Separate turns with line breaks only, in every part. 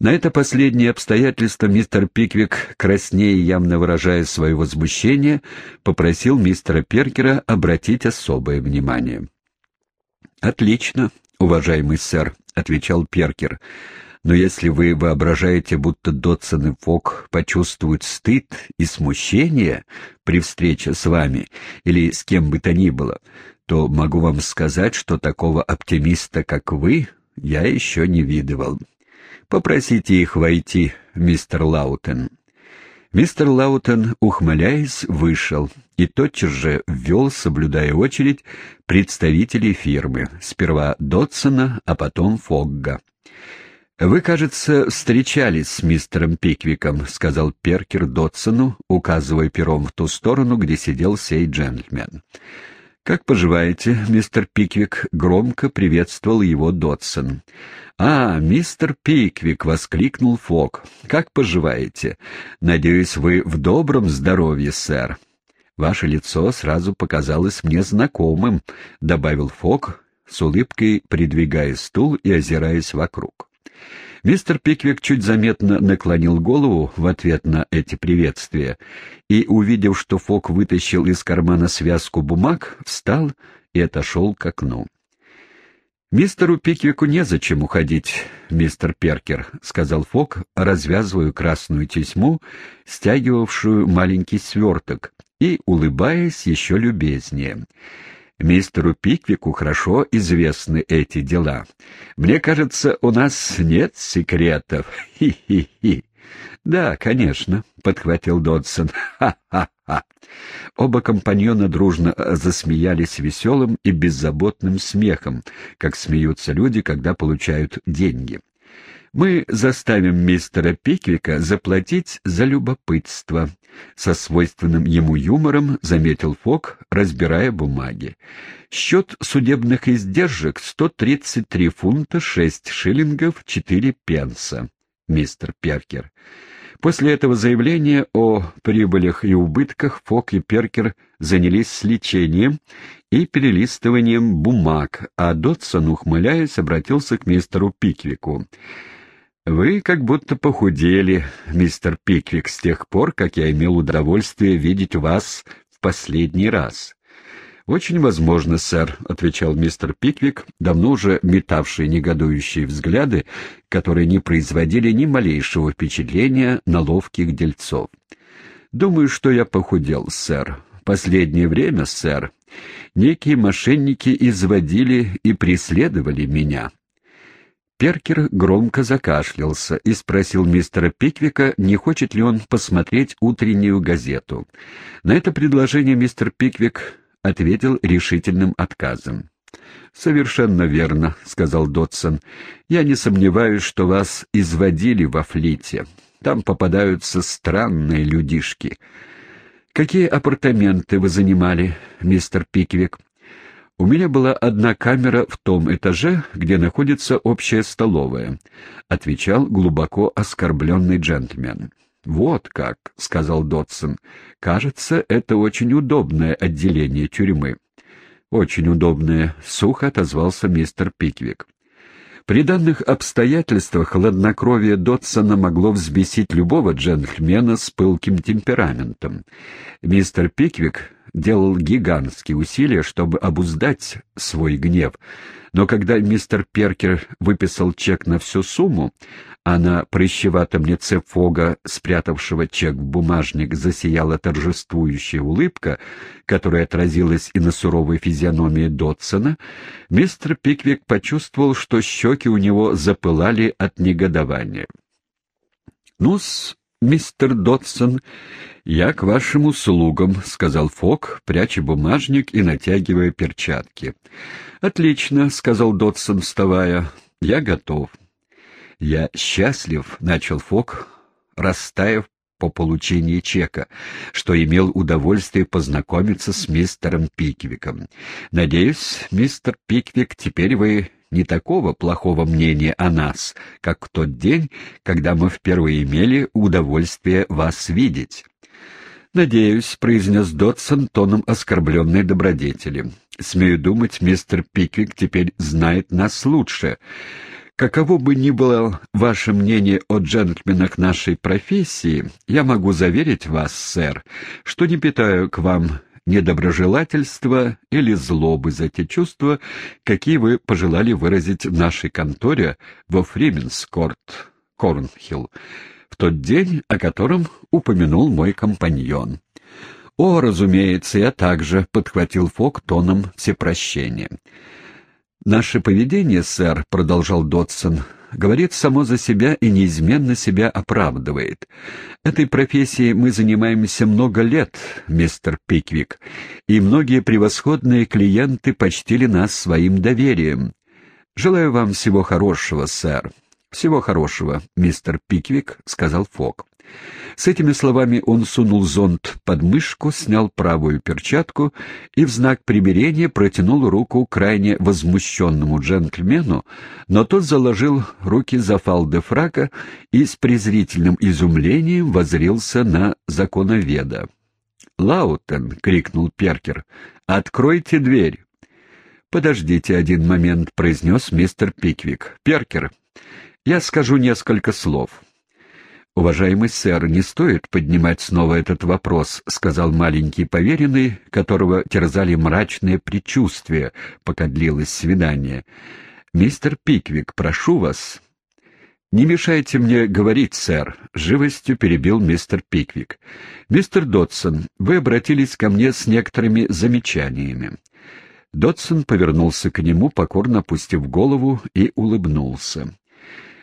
На это последнее обстоятельство мистер Пиквик, краснее явно выражая свое возмущение, попросил мистера Перкера обратить особое внимание. «Отлично, уважаемый сэр», — отвечал Перкер. «Но если вы воображаете, будто Дотсон и Фок почувствуют стыд и смущение при встрече с вами или с кем бы то ни было, то могу вам сказать, что такого оптимиста, как вы, я еще не видывал. Попросите их войти, мистер Лаутен». Мистер Лаутен, ухмыляясь, вышел и тотчас же ввел, соблюдая очередь, представителей фирмы, сперва Додсона, а потом Фогга. «Вы, кажется, встречались с мистером Пиквиком», — сказал Перкер Додсону, указывая пером в ту сторону, где сидел сей джентльмен. «Как поживаете, мистер Пиквик?» — громко приветствовал его Дотсон. «А, мистер Пиквик!» — воскликнул Фок. «Как поживаете? Надеюсь, вы в добром здоровье, сэр». «Ваше лицо сразу показалось мне знакомым», — добавил Фок, с улыбкой придвигая стул и озираясь вокруг. Мистер Пиквик чуть заметно наклонил голову в ответ на эти приветствия и, увидев, что Фок вытащил из кармана связку бумаг, встал и отошел к окну. «Мистеру Пиквику незачем уходить, мистер Перкер», — сказал Фок, развязывая красную тесьму, стягивавшую маленький сверток, и улыбаясь еще любезнее. Мистеру Пиквику хорошо известны эти дела. Мне кажется, у нас нет секретов. Хи-хи-хи. Да, конечно, подхватил Додсон. Ха-ха-ха. Оба компаньона дружно засмеялись веселым и беззаботным смехом, как смеются люди, когда получают деньги. Мы заставим мистера Пиквика заплатить за любопытство. Со свойственным ему юмором заметил Фок, разбирая бумаги. Счет судебных издержек — 133 фунта 6 шиллингов 4 пенса, мистер Перкер. После этого заявления о прибылях и убытках Фок и Перкер занялись сличением и перелистыванием бумаг, а Дотсон, ухмыляясь, обратился к мистеру Пиквику. «Вы как будто похудели, мистер Пиквик, с тех пор, как я имел удовольствие видеть вас в последний раз». «Очень возможно, сэр», — отвечал мистер Пиквик, давно уже метавший негодующие взгляды, которые не производили ни малейшего впечатления на ловких дельцов. «Думаю, что я похудел, сэр. Последнее время, сэр, некие мошенники изводили и преследовали меня». Перкер громко закашлялся и спросил мистера Пиквика, не хочет ли он посмотреть утреннюю газету. На это предложение мистер Пиквик ответил решительным отказом. «Совершенно верно», — сказал Дотсон. «Я не сомневаюсь, что вас изводили во флите. Там попадаются странные людишки». «Какие апартаменты вы занимали, мистер Пиквик?» У меня была одна камера в том этаже, где находится общая столовая, отвечал глубоко оскорбленный джентльмен. Вот как, сказал Дотсон. Кажется, это очень удобное отделение тюрьмы. Очень удобное, сухо отозвался мистер Пиквик. При данных обстоятельствах хладнокровие Дотсона могло взбесить любого джентльмена с пылким темпераментом. Мистер Пиквик делал гигантские усилия, чтобы обуздать свой гнев, но когда мистер Перкер выписал чек на всю сумму, а на прыщеватом лице Фога, спрятавшего чек в бумажник, засияла торжествующая улыбка, которая отразилась и на суровой физиономии Дотсона, мистер Пиквик почувствовал, что щеки у него запылали от негодования. «Ну-с, мистер Дотсон, я к вашим услугам», — сказал Фок, пряча бумажник и натягивая перчатки. «Отлично», — сказал Дотсон, вставая, — «я готов». «Я счастлив», — начал Фок, растаяв по получении чека, что имел удовольствие познакомиться с мистером Пиквиком. «Надеюсь, мистер Пиквик, теперь вы не такого плохого мнения о нас, как в тот день, когда мы впервые имели удовольствие вас видеть». «Надеюсь», — произнес Дотсон тоном оскорбленной добродетели. «Смею думать, мистер Пиквик теперь знает нас лучше. Каково бы ни было ваше мнение о джентльменах нашей профессии, я могу заверить вас, сэр, что не питаю к вам недоброжелательства или злобы за те чувства, какие вы пожелали выразить в нашей конторе во Фрименскорт, Корнхилл, в тот день, о котором упомянул мой компаньон. «О, разумеется, я также», — подхватил Фок тоном всепрощения. «Наше поведение, сэр», — продолжал Дотсон, — «говорит само за себя и неизменно себя оправдывает. Этой профессией мы занимаемся много лет, мистер Пиквик, и многие превосходные клиенты почтили нас своим доверием. Желаю вам всего хорошего, сэр». «Всего хорошего, мистер Пиквик», — сказал Фок. С этими словами он сунул зонт под мышку, снял правую перчатку и в знак примирения протянул руку крайне возмущенному джентльмену, но тот заложил руки за фалды фрака и с презрительным изумлением воззрился на законоведа. «Лаутен!» — крикнул Перкер. «Откройте дверь!» «Подождите один момент», — произнес мистер Пиквик. «Перкер, я скажу несколько слов». «Уважаемый сэр, не стоит поднимать снова этот вопрос», — сказал маленький поверенный, которого терзали мрачные предчувствия, пока длилось свидание. «Мистер Пиквик, прошу вас». «Не мешайте мне говорить, сэр», — живостью перебил мистер Пиквик. «Мистер Дотсон, вы обратились ко мне с некоторыми замечаниями». Дотсон повернулся к нему, покорно опустив голову, и улыбнулся.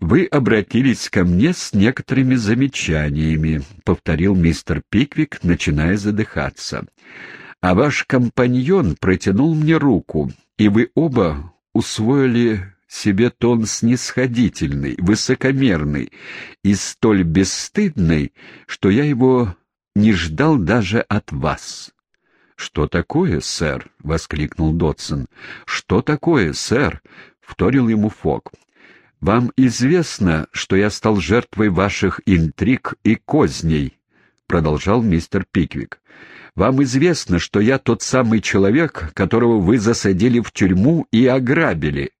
«Вы обратились ко мне с некоторыми замечаниями», — повторил мистер Пиквик, начиная задыхаться. «А ваш компаньон протянул мне руку, и вы оба усвоили себе тон снисходительный, высокомерный и столь бесстыдный, что я его не ждал даже от вас». «Что такое, сэр?» — воскликнул Дотсон. «Что такое, сэр?» — вторил ему Фок. «Вам известно, что я стал жертвой ваших интриг и козней», — продолжал мистер Пиквик. «Вам известно, что я тот самый человек, которого вы засадили в тюрьму и ограбили.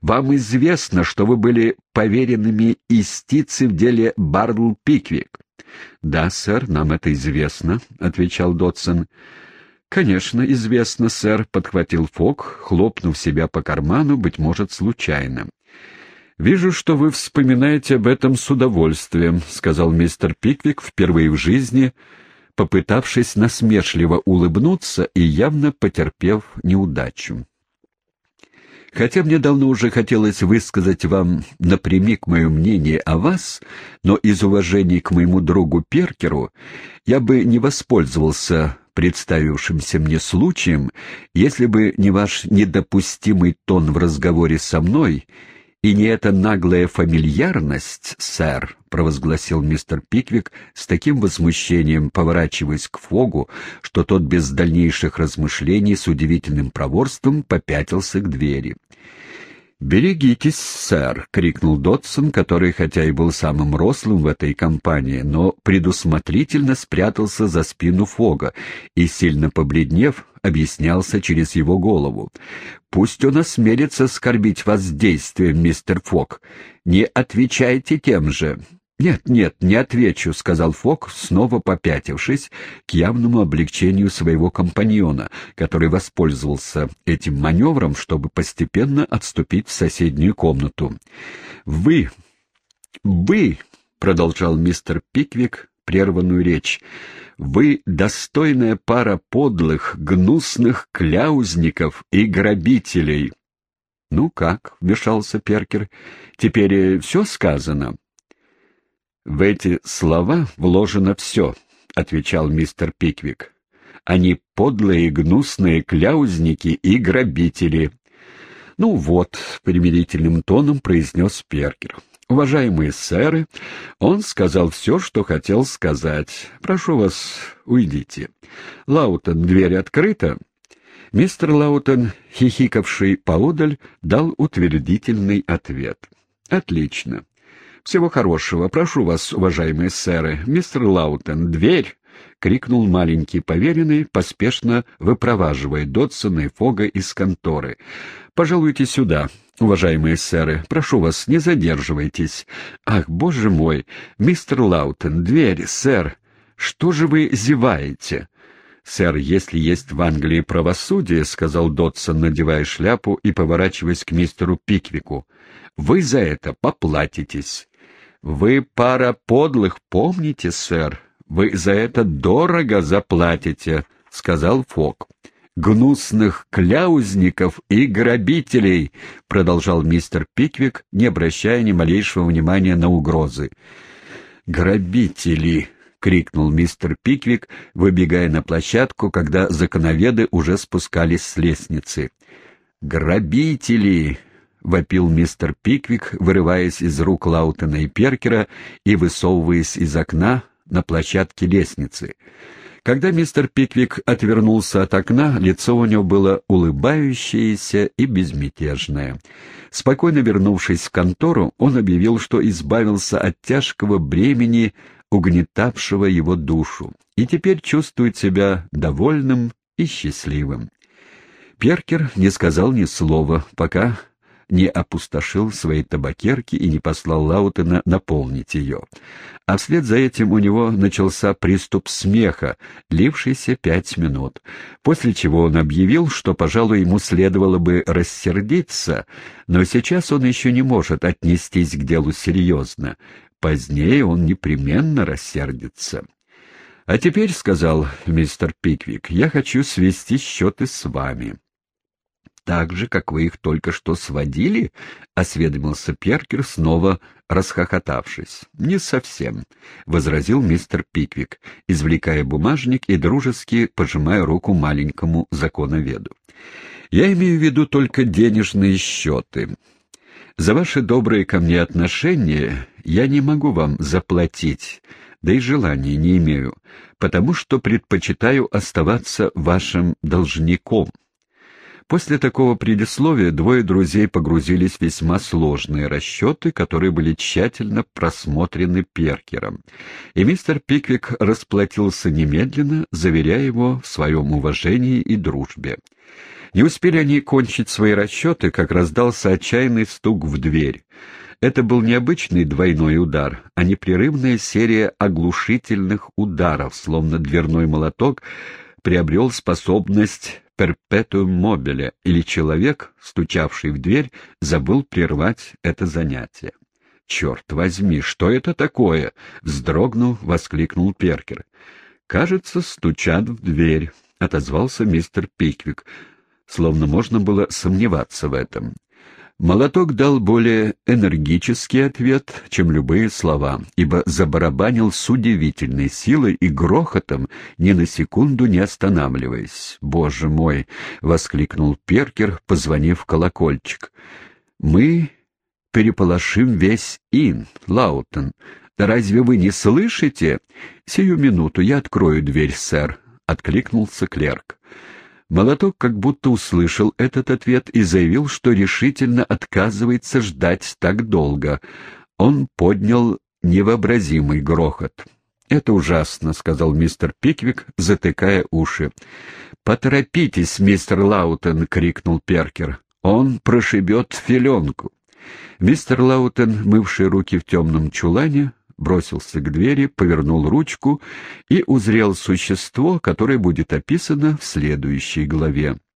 Вам известно, что вы были поверенными истицы в деле Бардл Пиквик». «Да, сэр, нам это известно», — отвечал Дотсон. «Конечно, известно, сэр», — подхватил Фок, хлопнув себя по карману, быть может, случайно. «Вижу, что вы вспоминаете об этом с удовольствием», — сказал мистер Пиквик впервые в жизни, попытавшись насмешливо улыбнуться и явно потерпев неудачу. Хотя мне давно уже хотелось высказать вам напрямик мое мнение о вас, но из уважения к моему другу Перкеру я бы не воспользовался представившимся мне случаем, если бы не ваш недопустимый тон в разговоре со мной — «И не эта наглая фамильярность, сэр», — провозгласил мистер Пиквик с таким возмущением, поворачиваясь к Фогу, что тот без дальнейших размышлений с удивительным проворством попятился к двери. «Берегитесь, сэр!» — крикнул Дотсон, который, хотя и был самым рослым в этой компании, но предусмотрительно спрятался за спину Фога и, сильно побледнев, объяснялся через его голову. «Пусть он осмелится оскорбить вас действием, мистер Фог. Не отвечайте тем же. «Нет, нет, не отвечу», — сказал Фок, снова попятившись к явному облегчению своего компаньона, который воспользовался этим маневром, чтобы постепенно отступить в соседнюю комнату. «Вы, вы», — продолжал мистер Пиквик прерванную речь, — «вы достойная пара подлых, гнусных кляузников и грабителей». «Ну как?» — вмешался Перкер. «Теперь все сказано». «В эти слова вложено все», — отвечал мистер Пиквик. «Они подлые, гнусные кляузники и грабители». «Ну вот», — примирительным тоном произнес Перкер. «Уважаемые сэры, он сказал все, что хотел сказать. Прошу вас, уйдите. Лаутон, дверь открыта?» Мистер Лаутен, хихикавший поодаль, дал утвердительный ответ. «Отлично. Всего хорошего. Прошу вас, уважаемые сэры. Мистер Лаутен, дверь!» — крикнул маленький поверенный, поспешно выпроваживая Додсона и Фогга из конторы. «Пожалуйте сюда, уважаемые сэры. Прошу вас, не задерживайтесь. Ах, боже мой! Мистер Лаутен, дверь, сэр! Что же вы зеваете?» «Сэр, если есть в Англии правосудие, — сказал Дотсон, надевая шляпу и поворачиваясь к мистеру Пиквику, — вы за это поплатитесь. Вы пара подлых, помните, сэр? Вы за это дорого заплатите, — сказал Фок. «Гнусных кляузников и грабителей!» — продолжал мистер Пиквик, не обращая ни малейшего внимания на угрозы. «Грабители!» — крикнул мистер Пиквик, выбегая на площадку, когда законоведы уже спускались с лестницы. «Грабители!» — вопил мистер Пиквик, вырываясь из рук Лаутона и Перкера и высовываясь из окна на площадке лестницы. Когда мистер Пиквик отвернулся от окна, лицо у него было улыбающееся и безмятежное. Спокойно вернувшись в контору, он объявил, что избавился от тяжкого бремени угнетавшего его душу, и теперь чувствует себя довольным и счастливым. Перкер не сказал ни слова, пока не опустошил свои табакерки и не послал Лаутена наполнить ее. А вслед за этим у него начался приступ смеха, лившийся пять минут, после чего он объявил, что, пожалуй, ему следовало бы рассердиться, но сейчас он еще не может отнестись к делу серьезно, Позднее он непременно рассердится. — А теперь, — сказал мистер Пиквик, — я хочу свести счеты с вами. — Так же, как вы их только что сводили? — осведомился Перкер, снова расхохотавшись. — Не совсем, — возразил мистер Пиквик, извлекая бумажник и дружески пожимая руку маленькому законоведу. — Я имею в виду только денежные счеты. За ваши добрые ко мне отношения я не могу вам заплатить, да и желания не имею, потому что предпочитаю оставаться вашим должником. После такого предисловия двое друзей погрузились в весьма сложные расчеты, которые были тщательно просмотрены Перкером. И мистер Пиквик расплатился немедленно, заверяя его в своем уважении и дружбе. Не успели они кончить свои расчеты, как раздался отчаянный стук в дверь. Это был необычный двойной удар, а непрерывная серия оглушительных ударов, словно дверной молоток приобрел способность перпетуум мобиля, или человек, стучавший в дверь, забыл прервать это занятие. «Черт возьми, что это такое?» — вздрогнув, воскликнул Перкер. «Кажется, стучат в дверь», — отозвался мистер Пиквик словно можно было сомневаться в этом. Молоток дал более энергический ответ, чем любые слова, ибо забарабанил с удивительной силой и грохотом, ни на секунду не останавливаясь. «Боже мой!» — воскликнул Перкер, позвонив в колокольчик. «Мы переполошим весь Ин, Лаутон. Да разве вы не слышите?» «Сию минуту я открою дверь, сэр», — откликнулся клерк. Молоток как будто услышал этот ответ и заявил, что решительно отказывается ждать так долго. Он поднял невообразимый грохот. «Это ужасно», — сказал мистер Пиквик, затыкая уши. «Поторопитесь, мистер Лаутен!» — крикнул Перкер. «Он прошибет филенку». Мистер Лаутен, мывший руки в темном чулане, бросился к двери, повернул ручку и узрел существо, которое будет описано в следующей главе.